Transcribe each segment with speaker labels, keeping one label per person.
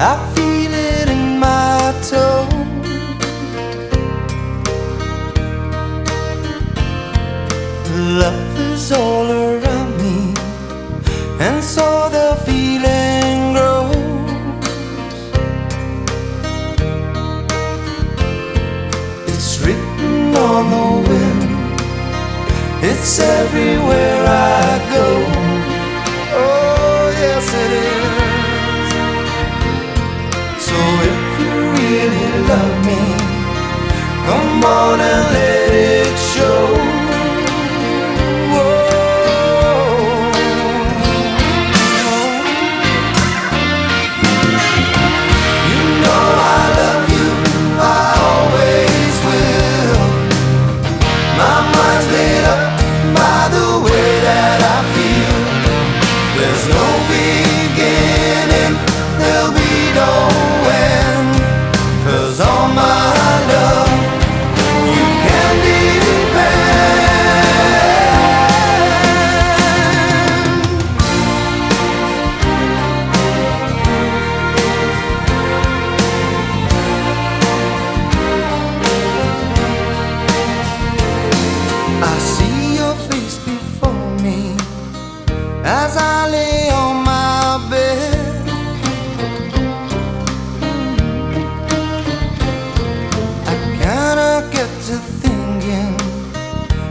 Speaker 1: I feel it in my toes. Love is all around me, and so the feeling grows. It's written on the wind, it's everywhere I go.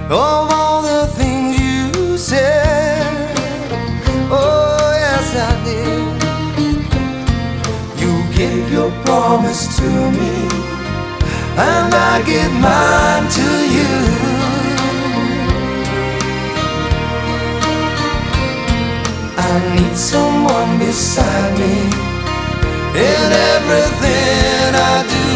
Speaker 1: of all the things you said. Oh, yes, I did. You gave your promise to me, and I give mine to you. I need someone beside me in everything I do.